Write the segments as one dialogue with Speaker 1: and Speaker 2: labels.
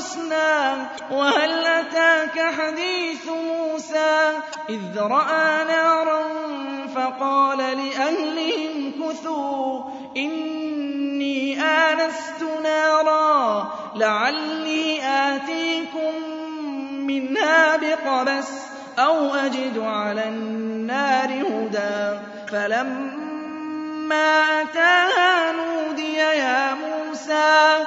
Speaker 1: الحسنى وهل أتاك حديث موسى؟ إذ رأى نارا فقال لأهلهم كثوا إني آنست نارا لعلي آتيكم منها بقبس أو أجد على النار هدى. فلما أتاها نودي يا موسى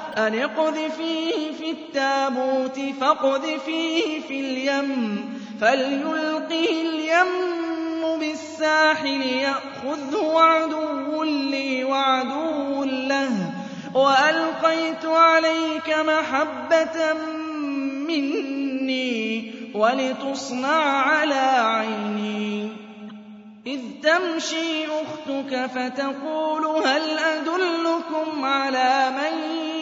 Speaker 1: أن اقذفيه في التابوت فاقذفيه في اليم فليلقه اليم بالساحل يأخذه عدو لي وعدو له وألقيت عليك محبة مني ولتصنع على عيني إذ تمشي أختك فتقول هل أدلكم على من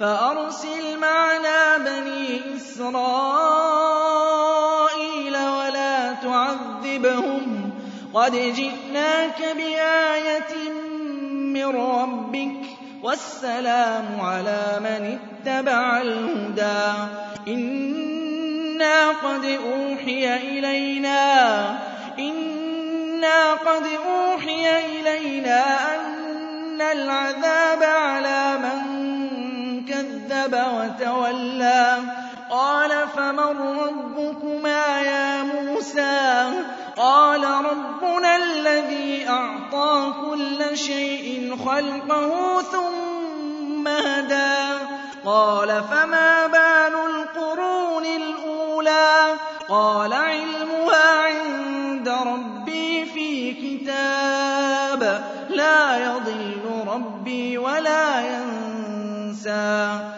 Speaker 1: فَأَرْسِلْ مَعَنَا بَنِي إِسْرَائِيلَ وَلَا تُعَذِّبْهُمْ. قَدْ جِئْنَاكَ بِآيَةٍ مِّن رَّبِّكَ ۖ وَالسَّلَامُ عَلَىٰ مَنِ اتَّبَعَ الْهُدَىٰ. إِنَّا قَدْ أُوحِيَ إِلَيْنَا إِنَّا قَدْ أُوحِيَ إِلَيْنَا أَنَّ الْعَذَابَ كَذَّبَ وَتَوَلَّىٰ. قَالَ فَمَن رَّبُّكُمَا يَا مُوسَىٰ؟ قَالَ رَبُّنَا الَّذِي أَعْطَىٰ كُلَّ شَيْءٍ خَلْقَهُ ثُمَّ هَدَىٰ. قَالَ فَمَا بَالُ الْقُرُونِ الْأُولَىٰ؟ قَالَ عِلْمُهَا عِندَ رَبِّي فِي كِتَابٍ. لَّا يَضِلُّ رَبِّي وَلَا يَنسَى.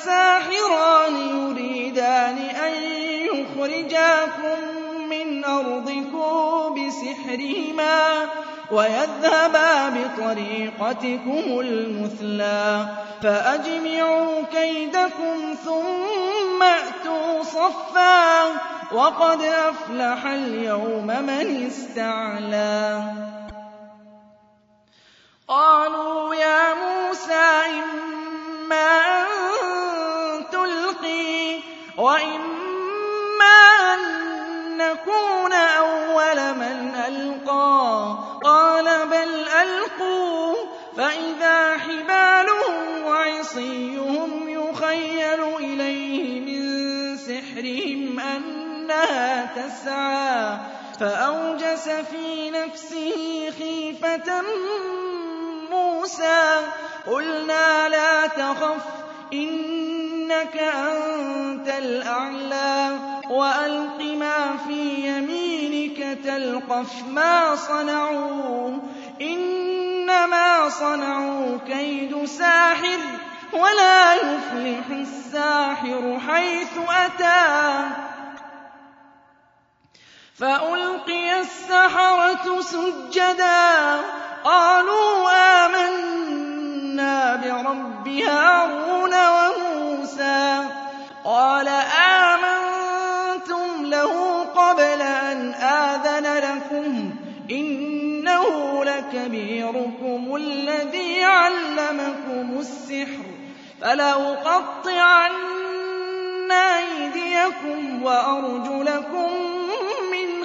Speaker 1: لَسَاحِرَانِ يُرِيدَانِ أَن يُخْرِجَاكُم مِّنْ أَرْضِكُم بِسِحْرِهِمَا وَيَذْهَبَا بِطَرِيقَتِكُمُ الْمُثْلَىٰ فَأَجْمِعُوا كَيْدَكُمْ ثُمَّ ائْتُوا صَفًّا ۚ وَقَدْ أَفْلَحَ الْيَوْمَ مَنِ اسْتَعْلَىٰ فَأَوْجَسَ فِي نَفْسِهِ خِيفَةً مُّوسَىٰ. قُلْنَا لَا تَخَفْ إِنَّكَ أَنتَ الْأَعْلَىٰ. وَأَلْقِ مَا فِي يَمِينِكَ تَلْقَفْ مَا صَنَعُوا. إِنَّمَا صَنَعُوا كَيْدُ سَاحِرٍ ۖ وَلَا يُفْلِحُ السَّاحِرُ حَيْثُ أَتَىٰ. فَأُلْقِيَ السَّحَرَةُ سُجَّدًا. قَالُوا آمَنَّا بِرَبِّ هَارُونَ وَمُوسَىٰ. قَالَ آمَنتُمْ لَهُ قَبْلَ أَنْ آذَنَ لَكُمْ ۖ. إِنَّهُ لَكَبِيرُكُمُ الَّذِي عَلَّمَكُمُ السِّحْرَ. فَلَأُقَطِّعَنَّ أَيْدِيَكُمْ وَأَرْجُلَكُم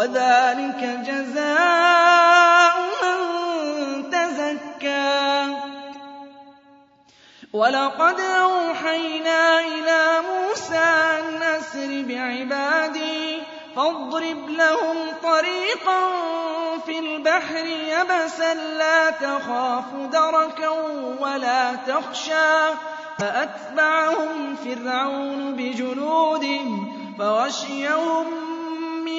Speaker 1: وَذَٰلِكَ جَزَاءُ مَن تَزَكَّىٰ. وَلَقَدْ أَوْحَيْنَا إِلَىٰ مُوسَىٰ أَنْ أَسْرِ بِعِبَادِي فَاضْرِبْ لَهُمْ طَرِيقًا فِي الْبَحْرِ يَبَسًا لَّا تَخَافُ دَرَكًا وَلَا تَخْشَىٰ. فَأَتْبَعَهُمْ فِرْعَوْنُ بِجُنُودِهِ فَغَشِيَهُم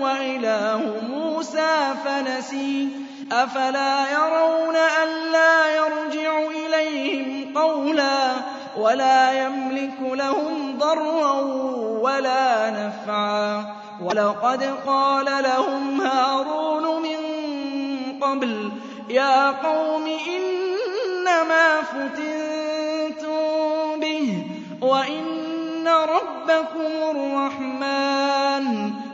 Speaker 1: وَإِلَٰهُ مُوسَىٰ فَنَسِيَ. أَفَلَا يَرَوْنَ أَلَّا يَرْجِعُ إِلَيْهِمْ قَوْلًا وَلَا يَمْلِكُ لَهُمْ ضَرًّا وَلَا نَفْعًا. وَلَقَدْ قَالَ لَهُمْ هَارُونُ مِن قَبْلُ يَا قَوْمِ إِنَّمَا فُتِنتُم بِهِ وَإِنَّ رَبَّكُمُ الرَّحْمَٰنُ.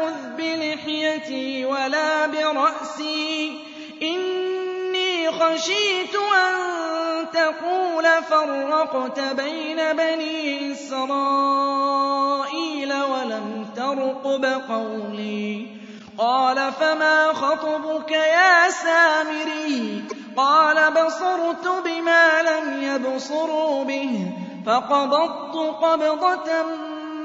Speaker 1: تَأْخُذْ بِلِحْيَتِي وَلَا بِرَأْسِي. إِنِّي خَشِيتُ أَن تَقُولَ فَرَّقْتَ بَيْنَ بَنِي إِسْرَائِيلَ وَلَمْ تَرْقُبْ قَوْلِي. قَالَ فَمَا خَطْبُكَ يَا سَامِرِيُّ؟ قَالَ بَصُرْتُ بِمَا لَمْ يَبْصُرُوا بِهِ فَقَبَضْتُ قَبْضَةً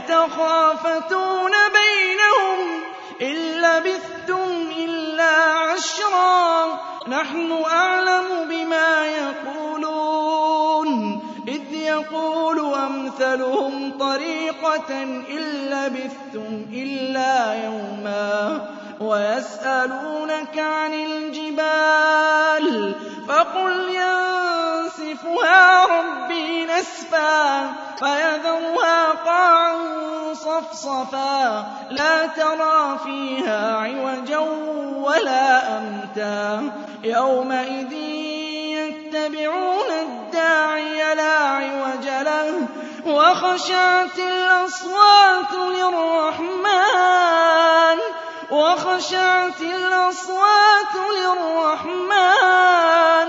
Speaker 1: يَتَخَافَتُونَ بَيْنَهُمْ إِن لَّبِثْتُمْ إِلَّا عَشْرًا نَّحْنُ أَعْلَمُ بِمَا يَقُولُونَ إِذْ يَقُولُ أَمْثَلُهُمْ طَرِيقَةً إِن لَّبِثْتُمْ إِلَّا يَوْمًا وَيَسْأَلُونَكَ عَنِ الْجِبَالِ فَقُلْ يَنسِفُهَا رَبِّي نَسْفًا فَيَذَرُهَا قَاعًا صَفْصَفًا. لَّا تَرَىٰ فِيهَا عِوَجًا وَلَا أَمْتًا. يَوْمَئِذٍ يَتَّبِعُونَ الدَّاعِيَ لَا عِوَجَ لَهُ وَخَشَعَتِ الْأَصْوَاتُ لِلرَّحْمَٰنِ. وَخَشَعَتِ الْأَصْوَاتُ لِلرَّحْمَٰنِ.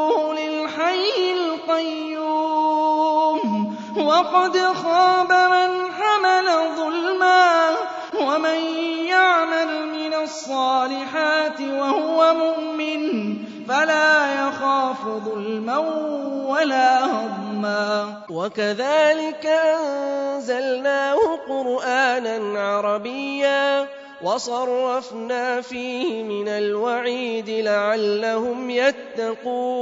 Speaker 1: الْقَيُّومِ وَقَدْ خَابَ مَنْ حَمَلَ ظُلْمًا وَمَن يَعْمَلْ مِنَ الصَّالِحَاتِ وَهُوَ مُؤْمِنٌ فَلَا يَخَافُ ظُلْمًا وَلَا هَضْمًا.
Speaker 2: وَكَذَٰلِكَ أَنزَلْنَاهُ قُرْآنًا عَرَبِيًّا وَصَرَّفْنَا فِيهِ مِنَ الْوَعِيدِ لَعَلَّهُمْ يَتَّقُونَ.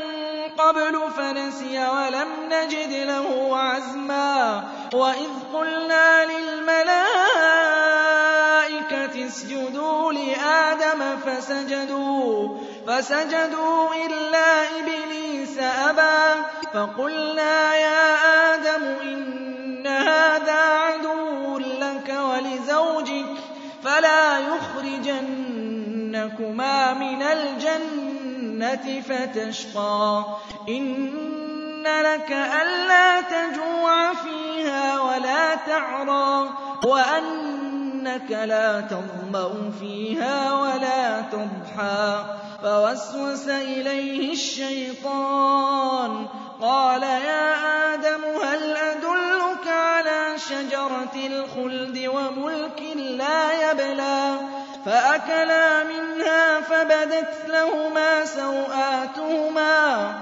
Speaker 1: قَبْلُ فَنَسِيَ وَلَمْ نَجِدْ لَهُ عَزْمًا. وَإِذْ قُلْنَا لِلْمَلَائِكَةِ اسْجُدُوا لِآدَمَ فَسَجَدُوا فَسَجَدُوا إِلَّا إِبْلِيسَ أَبَىٰ. فَقُلْنَا يَا آدَمُ إِنَّ هَٰذَا عَدُوٌّ لَّكَ وَلِزَوْجِكَ فَلَا يُخْرِجَنَّكُمَا مِنَ الْجَنَّةِ فَتَشْقَىٰ. إِنَّ لَكَ أَلَّا تَجُوعَ فِيهَا وَلَا تَعْرَىٰ وَأَنَّكَ لَا تَظْمَأُ فِيهَا وَلَا تَضْحَىٰ فَوَسْوَسَ إِلَيْهِ الشَّيْطَانُ قَالَ يَا آدَمُ هَلْ أَدُلُّكَ عَلَىٰ شَجَرَةِ الْخُلْدِ وَمُلْكٍ لَّا يَبْلَىٰ فَأَكَلَا مِنْهَا فَبَدَتْ لَهُمَا سَوْآتُهُمَا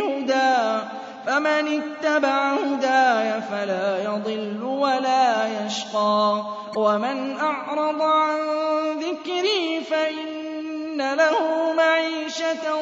Speaker 1: هُدًى فَمَنِ اتَّبَعَ هُدَايَ فَلَا يَضِلُّ وَلَا يَشْقَىٰ. وَمَنْ أَعْرَضَ عَن ذِكْرِي فَإِنَّ لَهُ مَعِيشَةً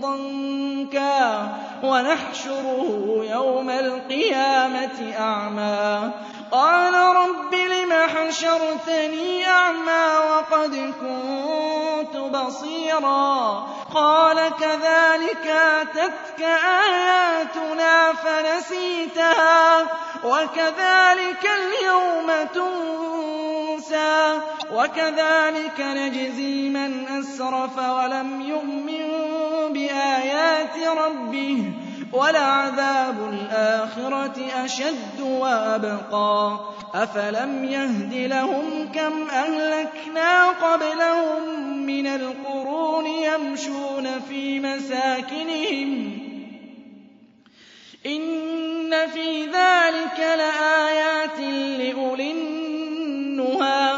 Speaker 1: ضَنكًا. وَنَحْشُرُهُ يَوْمَ الْقِيَامَةِ أَعْمَىٰ. قَالَ رَبِّ لِمَ حَشَرْتَنِي أَعْمَىٰ وَقَدْ كُنتُ بَصِيرًا. قَالَ كَذَٰلِكَ أَتَتْكَ آيَاتُنَا فَنَسِيتَهَا وَكَذَٰلِكَ الْيَوْمَ تُنسَىٰ وَكَذَٰلِكَ نَجْزِي مَنْ أَسْرَفَ وَلَمْ يُؤْمِن بِآيَاتِ رَبِّهِ وَلَعَذَابُ الْآخِرَةِ أَشَدُّ وَأَبْقَىٰ. أَفَلَمْ يَهْدِ لَهُمْ كَمْ أَهْلَكْنَا قَبْلَهُم مِّنَ الْقُرُونِ يَمْشُونَ فِي مَسَاكِنِهِمْ. إِنَّ فِي ذَٰلِكَ لَآيَاتٍ لِّأُولِي النُّهَىٰ.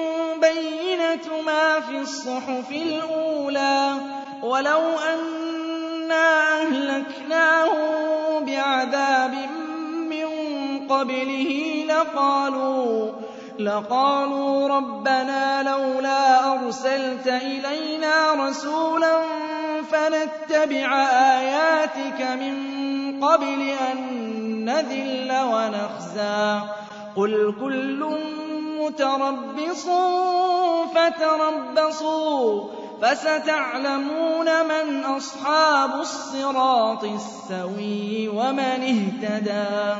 Speaker 1: بَيِّنَةُ مَا فِي الصُّحُفِ الْأُولَىٰ وَلَوْ أَنَّا أَهْلَكْنَاهُم بِعَذَابٍ مِّن قَبْلِهِ لَقَالُوا رَبَّنَا لَوْلَا أَرْسَلْتَ إِلَيْنَا رَسُولًا فَنَتَّبِعَ آيَاتِكَ مِن قَبْلِ أَن نَّذِلَّ وَنَخْزَىٰ. قُلْ كُلٌّ مُّتَرَبِّصٌ فَتَرَبَّصُوا ۖ فَسَتَعْلَمُونَ مَنْ أَصْحَابُ الصِّرَاطِ السَّوِيِّ وَمَنِ اهْتَدَىٰ